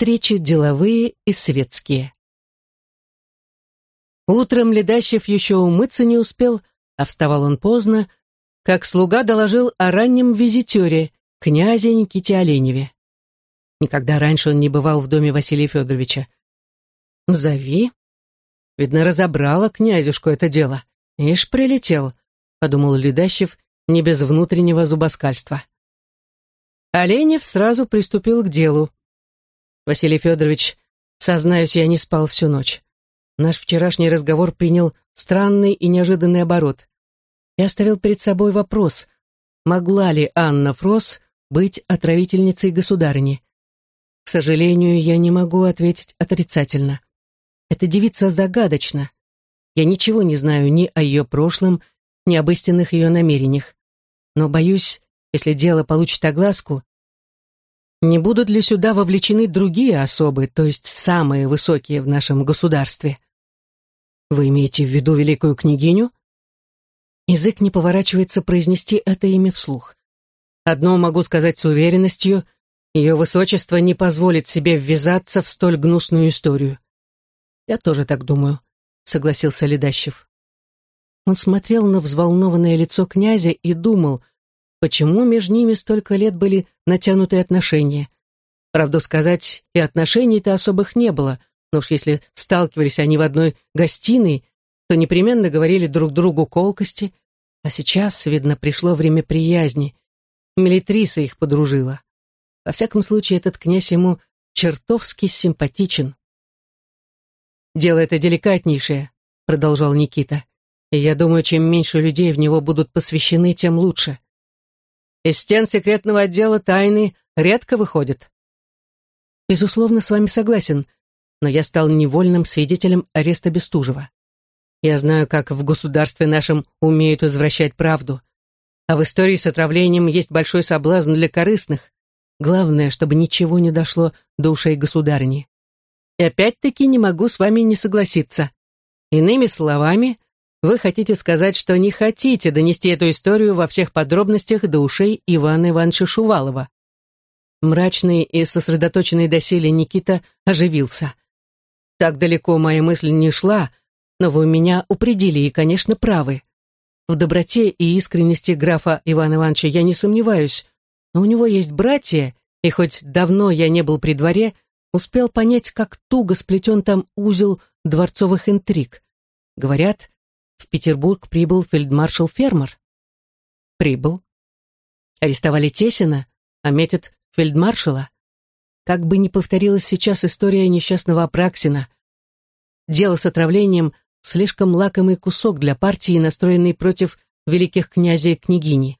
встречи деловые и светские. Утром Ледащев еще умыться не успел, а вставал он поздно, как слуга доложил о раннем визитере, князе Никите Оленеве. Никогда раньше он не бывал в доме Василия Федоровича. «Зови». Видно, разобрала князюшку это дело. «Ишь, прилетел», — подумал Ледащев, не без внутреннего зубоскальства. Оленев сразу приступил к делу. «Василий Федорович, сознаюсь, я не спал всю ночь. Наш вчерашний разговор принял странный и неожиданный оборот. Я оставил перед собой вопрос, могла ли Анна Фрос быть отравительницей государыни. К сожалению, я не могу ответить отрицательно. Эта девица загадочна. Я ничего не знаю ни о ее прошлом, ни об истинных ее намерениях. Но боюсь, если дело получит огласку, не будут ли сюда вовлечены другие особы, то есть самые высокие в нашем государстве? Вы имеете в виду великую княгиню? Язык не поворачивается произнести это имя вслух. Одно могу сказать с уверенностью, ее высочество не позволит себе ввязаться в столь гнусную историю. Я тоже так думаю, согласился Ледащев. Он смотрел на взволнованное лицо князя и думал, почему между ними столько лет были натянутые отношения. Правду сказать, и отношений-то особых не было, но уж если сталкивались они в одной гостиной, то непременно говорили друг другу колкости, а сейчас, видно, пришло время приязни. Милитриса их подружила. Во всяком случае, этот князь ему чертовски симпатичен. «Дело это деликатнейшее», — продолжал Никита. «И я думаю, чем меньше людей в него будут посвящены, тем лучше. Из стен секретного отдела тайны редко выходят». «Безусловно, с вами согласен», но я стал невольным свидетелем ареста Бестужева. Я знаю, как в государстве нашем умеют извращать правду. А в истории с отравлением есть большой соблазн для корыстных. Главное, чтобы ничего не дошло до ушей государни. И опять-таки не могу с вами не согласиться. Иными словами, вы хотите сказать, что не хотите донести эту историю во всех подробностях до ушей Ивана Ивановича Шувалова. Мрачный и сосредоточенный доселе Никита оживился. Так далеко моя мысль не шла, но вы меня упредили и, конечно, правы. В доброте и искренности графа Ивана Ивановича я не сомневаюсь, но у него есть братья, и хоть давно я не был при дворе, успел понять, как туго сплетен там узел дворцовых интриг. Говорят, в Петербург прибыл фельдмаршал Фермер. Прибыл. Арестовали Тесина, а метят фельдмаршала. Как бы ни повторилась сейчас история несчастного Апраксина. Дело с отравлением — слишком лакомый кусок для партии, настроенной против великих князей и княгини.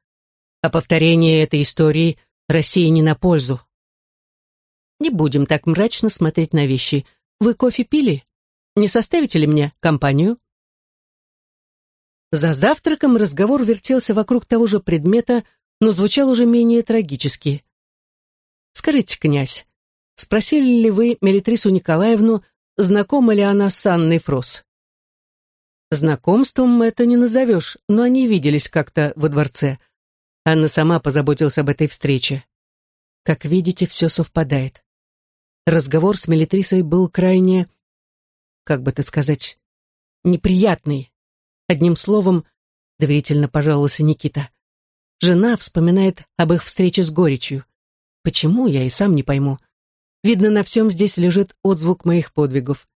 А повторение этой истории России не на пользу. Не будем так мрачно смотреть на вещи. Вы кофе пили? Не составите ли мне компанию? За завтраком разговор вертелся вокруг того же предмета, но звучал уже менее трагически. «Скажите, князь, Спросили ли вы Мелитрису Николаевну, знакома ли она с Анной Фрос? Знакомством это не назовешь, но они виделись как-то во дворце. Анна сама позаботилась об этой встрече. Как видите, все совпадает. Разговор с Мелитрисой был крайне, как бы это сказать, неприятный. Одним словом, доверительно пожаловался Никита. Жена вспоминает об их встрече с горечью. Почему, я и сам не пойму. Видно, на всем здесь лежит отзвук моих подвигов.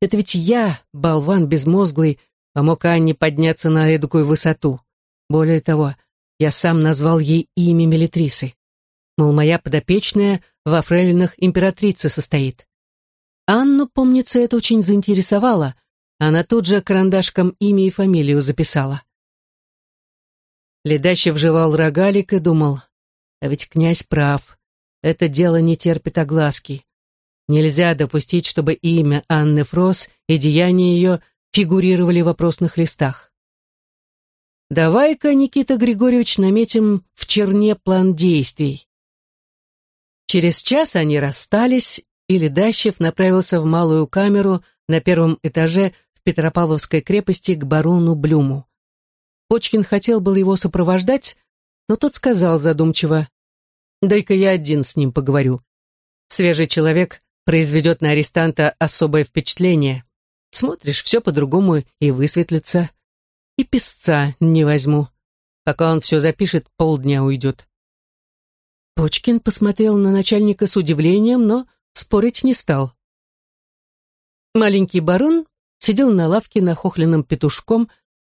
Это ведь я, болван безмозглый, помог Анне подняться на эдакую высоту. Более того, я сам назвал ей имя Мелитрисы. Мол, моя подопечная во фрейлинах императрицы состоит. Анну, помнится, это очень заинтересовало. Она тут же карандашком имя и фамилию записала. Ледащев жевал рогалик и думал, а ведь князь прав. Это дело не терпит огласки. Нельзя допустить, чтобы имя Анны Фрос и деяния ее фигурировали в вопросных листах. Давай-ка, Никита Григорьевич, наметим в черне план действий. Через час они расстались, и Ледащев направился в малую камеру на первом этаже Петропавловской крепости к барону Блюму. Почкин хотел был его сопровождать, но тот сказал задумчиво, Дай-ка я один с ним поговорю. Свежий человек произведет на арестанта особое впечатление. Смотришь, все по-другому и высветлится. И писца не возьму. Пока он все запишет, полдня уйдет. Почкин посмотрел на начальника с удивлением, но спорить не стал. Маленький барон сидел на лавке нахохленным петушком,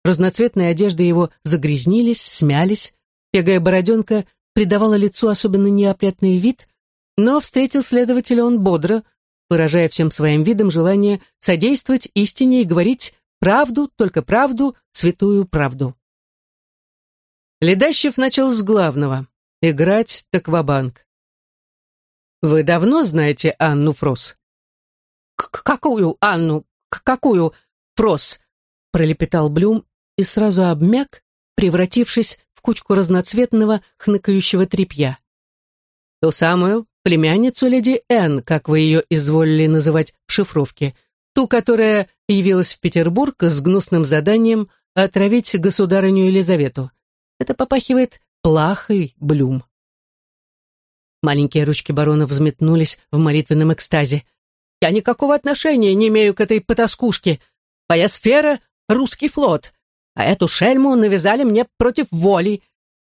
разноцветные одежды его загрязнились, смялись, пегая бороденка придавала лицу особенно неопрятный вид, но встретил следователя он бодро, выражая всем своим видом желание содействовать истине и говорить правду, только правду, святую правду. Ледащев начал с главного — играть так ва-банк. «Вы давно знаете Анну Фрос?» «Какую Анну? Какую Фрос?» — пролепетал Блюм и сразу обмяк, превратившись в кучку разноцветного хныкающего тряпья. «Ту самую, племянницу леди Энн, как вы ее изволили называть в шифровке, ту, которая явилась в Петербург с гнусным заданием отравить государыню Елизавету. Это попахивает плахой, Блюм. Маленькие ручки барона взметнулись в молитвенном экстазе. «Я никакого отношения не имею к этой потаскушке. Моя сфера — русский флот, а эту шельму навязали мне против воли.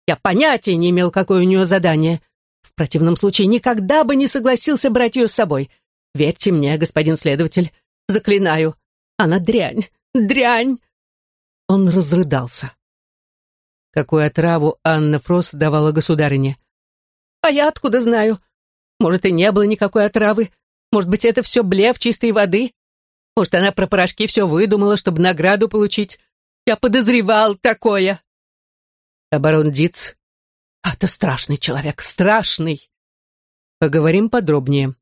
Я понятия не имел, какое у нее задание. В противном случае никогда бы не согласился брать ее с собой. Верьте мне, господин следователь, заклинаю. Она дрянь, дрянь!» Он разрыдался. Какую отраву Анна Фрос давала государыне? «А я откуда знаю? Может, и не было никакой отравы. Может быть, это все блеф чистой воды? Может, она про порошки все выдумала, чтобы награду получить? Я подозревал такое!» А Диц а это страшный человек, страшный. Поговорим подробнее.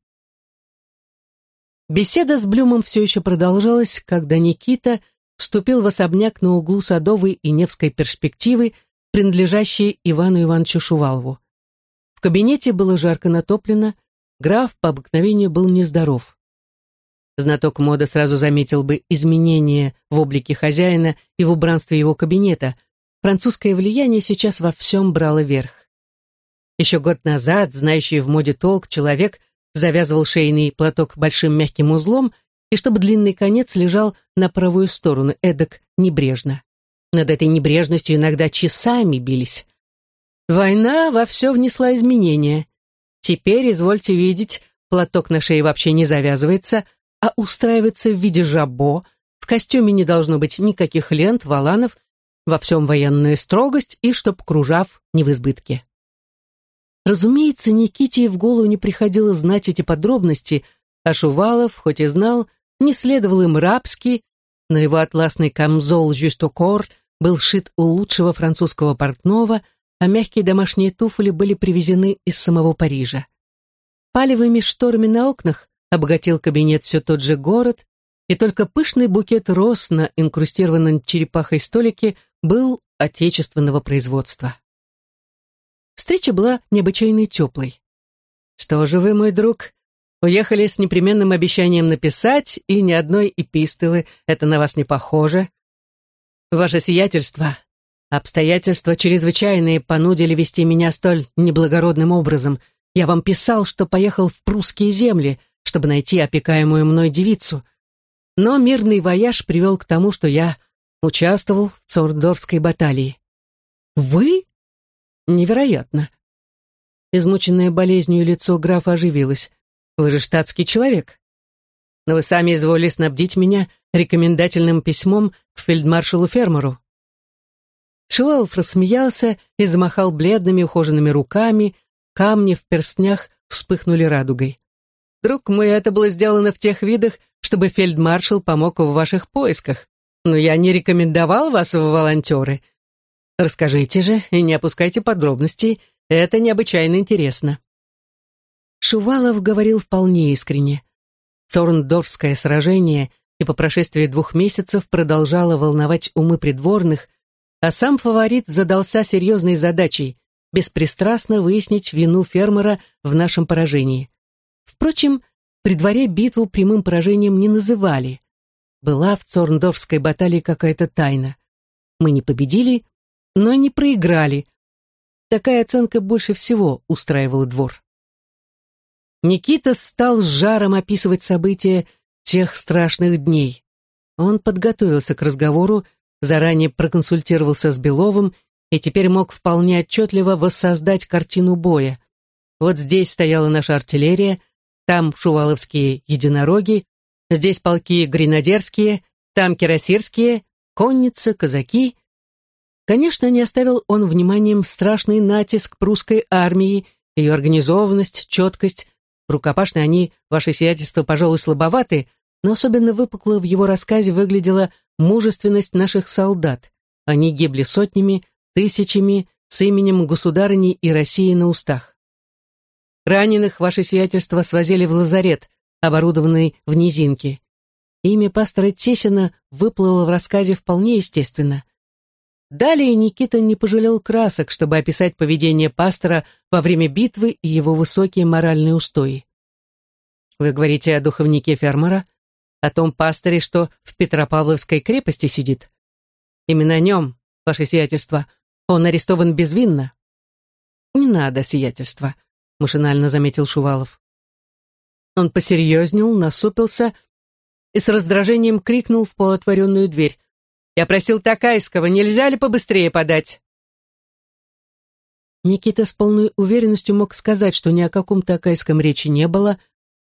Беседа с Блюмом все еще продолжалась, когда Никита вступил в особняк на углу Садовой и Невской перспективы, принадлежащей Ивану Ивановичу Шувалову. В кабинете было жарко натоплено, граф по обыкновению был нездоров. Знаток моды сразу заметил бы изменения в облике хозяина и в убранстве его кабинета – французское влияние сейчас во всем брало верх. Еще год назад, знающий в моде толк, человек завязывал шейный платок большим мягким узлом, и чтобы длинный конец лежал на правую сторону, эдак небрежно. Над этой небрежностью иногда часами бились. Война во все внесла изменения. Теперь, извольте видеть, платок на шее вообще не завязывается, а устраивается в виде жабо, в костюме не должно быть никаких лент, валанов. Во всем военная строгость и чтоб кружав не в избытке. Разумеется, Никите в голову не приходило знать эти подробности, а Шувалов, хоть и знал, не следовал им рабски, но его атласный камзол «Жюстокор» был шит у лучшего французского портного, а мягкие домашние туфли были привезены из самого Парижа. Палевыми шторами на окнах обогатил кабинет все тот же город, и только пышный букет роз на инкрустированном черепахой столике был отечественного производства. Встреча была необычайно теплой. «Что же вы, мой друг, уехали с непременным обещанием написать, и ни одной эпистолы, это на вас не похоже? Ваше сиятельство, обстоятельства чрезвычайные понудили вести меня столь неблагородным образом. Я вам писал, что поехал в прусские земли, чтобы найти опекаемую мной девицу, но мирный вояж привел к тому, что я участвовал в Цордорской баталии. Вы? Невероятно. Измученное болезнью лицо графа оживилось. Вы же штатский человек. Но вы сами изволили снабдить меня рекомендательным письмом к фельдмаршалу Шувалов рассмеялся и замахал бледными ухоженными руками, камни в перстнях вспыхнули радугой. Друг мой, это было сделано в тех видах, чтобы фельдмаршал помог в ваших поисках. Но я не рекомендовал вас в волонтеры. Расскажите же и не опускайте подробностей, это необычайно интересно». Шувалов говорил вполне искренне. Цорндорфское сражение и по прошествии двух месяцев продолжало волновать умы придворных, а сам фаворит задался серьезной задачей — беспристрастно выяснить вину фермера в нашем поражении. Впрочем, при дворе битву прямым поражением не называли. Была в Цорндорфской баталии какая-то тайна. Мы не победили, но и не проиграли. Такая оценка больше всего устраивала двор. Никита стал с жаром описывать события тех страшных дней. Он подготовился к разговору, заранее проконсультировался с Беловым и теперь мог вполне отчетливо воссоздать картину боя. Вот здесь стояла наша артиллерия, там шуваловские единороги, здесь полки гренадерские, там кирасирские, конница, казаки. Конечно, не оставил он вниманием страшный натиск прусской армии, ее организованность, четкость. Рукопашные они, ваше сиятельство, пожалуй, слабоваты, но особенно выпукло в его рассказе выглядела мужественность наших солдат. Они гибли сотнями, тысячами, с именем государыни и России на устах. Раненых, ваше сиятельство, свозили в лазарет, оборудованный в низинке. Имя пастора Тесина выплыло в рассказе вполне естественно. Далее Никита не пожалел красок, чтобы описать поведение пастора во время битвы и его высокие моральные устои. Вы говорите о духовнике фермера? О том пасторе, что в Петропавловской крепости сидит? Именно о нем, ваше сиятельство, он арестован безвинно. Не надо сиятельства, машинально заметил Шувалов. Он посерьезнел, насупился и с раздражением крикнул в полуотворенную дверь. «Я просил Такайского, нельзя ли побыстрее подать?» Никита с полной уверенностью мог сказать, что ни о каком Такайском речи не было,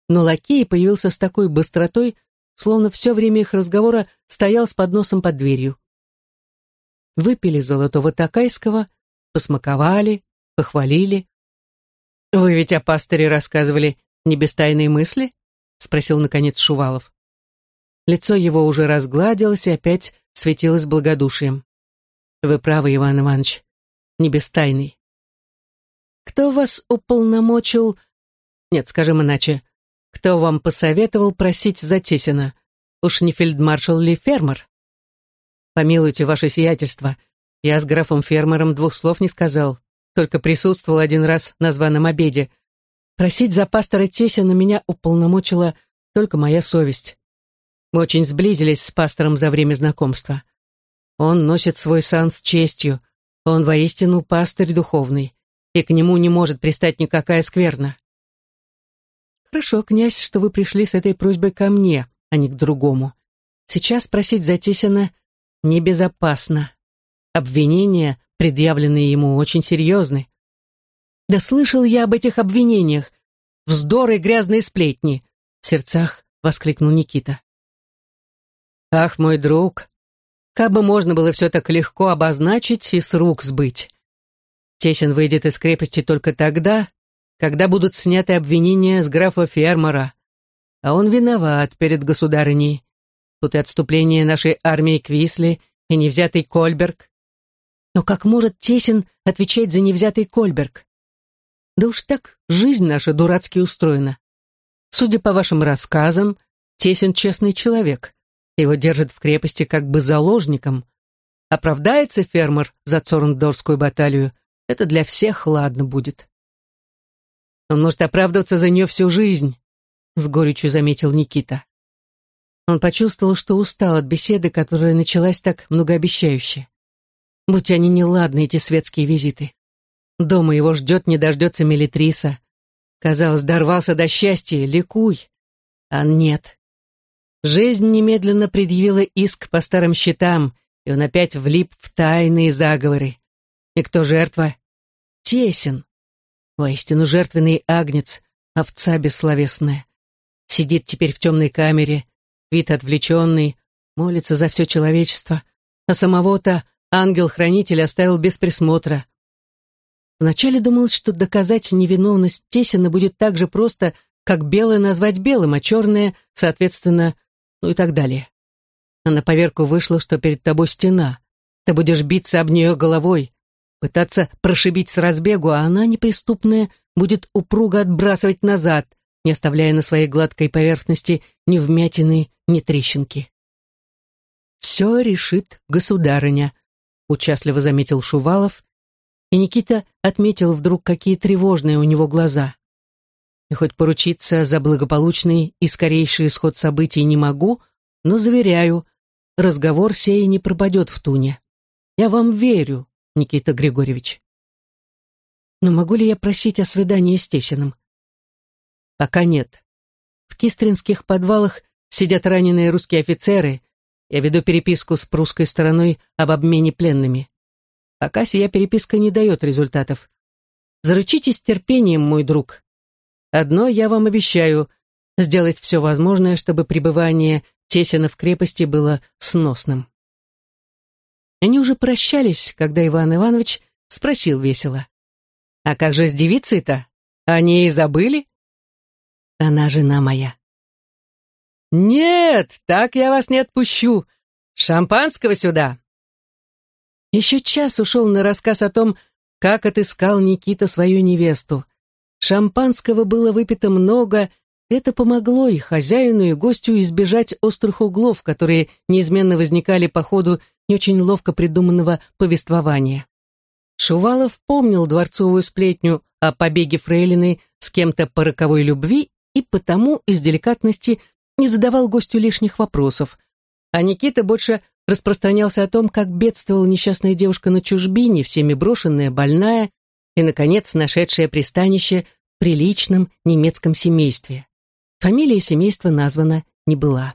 но лакей появился с такой быстротой, словно все время их разговора стоял с подносом под дверью выпили золотого такайского, посмаковали, похвалили. «Вы ведь о пастыре рассказывали не без тайной мысли?» — спросил, наконец, Шувалов. Лицо его уже разгладилось и опять светилось благодушием. «Вы правы, Иван Иванович, не без тайны. Кто вас уполномочил... Нет, скажем иначе, кто вам посоветовал просить за Тесина? Уж не фельдмаршал ли фермер?» «Помилуйте, ваше сиятельство, я с графом-фермером двух слов не сказал, только присутствовал один раз на званом обеде. Просить за пастора Тесина меня уполномочила только моя совесть. Мы очень сблизились с пастором за время знакомства. Он носит свой сан с честью, он воистину пастырь духовный, и к нему не может пристать никакая скверна. Хорошо, князь, что вы пришли с этой просьбой ко мне, а не к другому. Сейчас просить за Тесина небезопасно. Обвинения, предъявленные ему, очень серьезны. Да слышал я об этих обвинениях. Вздоры и грязные сплетни. В сердцах воскликнул Никита. Ах, мой друг, как бы можно было все так легко обозначить и с рук сбыть. Тесен выйдет из крепости только тогда, когда будут сняты обвинения с графа Фермера. А он виноват перед государыней. Тут и отступление нашей армии к Висле, и невзятый Кольберг. Но как может Тесин отвечать за невзятый Кольберг? Да уж так жизнь наша дурацки устроена. Судя по вашим рассказам, Тесин честный человек. Его держат в крепости как бы заложником. Оправдается фермер за Цорндорскую баталию, это для всех ладно будет. Он может оправдываться за нее всю жизнь, с горечью заметил Никита. Он почувствовал, что устал от беседы, которая началась так многообещающе. Будь они неладны, эти светские визиты. Дома его ждет, не дождется Мелитриса. Казалось, дорвался до счастья, ликуй. А нет. Жизнь немедленно предъявила иск по старым счетам, и он опять влип в тайные заговоры. И кто жертва? Тесен. Воистину жертвенный агнец, овца бессловесная. Сидит теперь в темной камере, вид отвлеченный, молится за все человечество, а самого-то ангел-хранитель оставил без присмотра. Вначале думал, что доказать невиновность Тесина будет так же просто, как белое назвать белым, а черное, соответственно, ну и так далее. А на поверку вышло, что перед тобой стена. Ты будешь биться об нее головой, пытаться прошибить с разбегу, а она, неприступная, будет упруго отбрасывать назад, не оставляя на своей гладкой поверхности ни вмятины, ни трещинки. «Все решит государыня», — участливо заметил Шувалов, и Никита отметил вдруг, какие тревожные у него глаза. И хоть поручиться за благополучный и скорейший исход событий не могу, но заверяю, разговор сей не пропадет в туне. Я вам верю, Никита Григорьевич. Но могу ли я просить о свидании с Тесиным? Пока нет. В кистринских подвалах сидят раненые русские офицеры. Я веду переписку с прусской стороной об обмене пленными. Пока сия переписка не дает результатов. Заручитесь терпением, мой друг. Одно я вам обещаю — сделать все возможное, чтобы пребывание Тесина в крепости было сносным. Они уже прощались, когда Иван Иванович спросил весело. «А как же с девицей-то? Они и забыли?» «Она жена моя». «Нет, так я вас не отпущу. Шампанского сюда!» Еще час ушел на рассказ о том, как отыскал Никита свою невесту. Шампанского было выпито много, это помогло и хозяину, и гостю избежать острых углов, которые неизменно возникали по ходу не очень ловко придуманного повествования. Шувалов помнил дворцовую сплетню о побеге Фрейлины с кем-то по роковой любви и потому из деликатности не задавал гостю лишних вопросов. А Никита больше распространялся о том, как бедствовала несчастная девушка на чужбине, всеми брошенная, больная и, наконец, нашедшая пристанище в приличном немецком семействе. Фамилия семейства названа не была.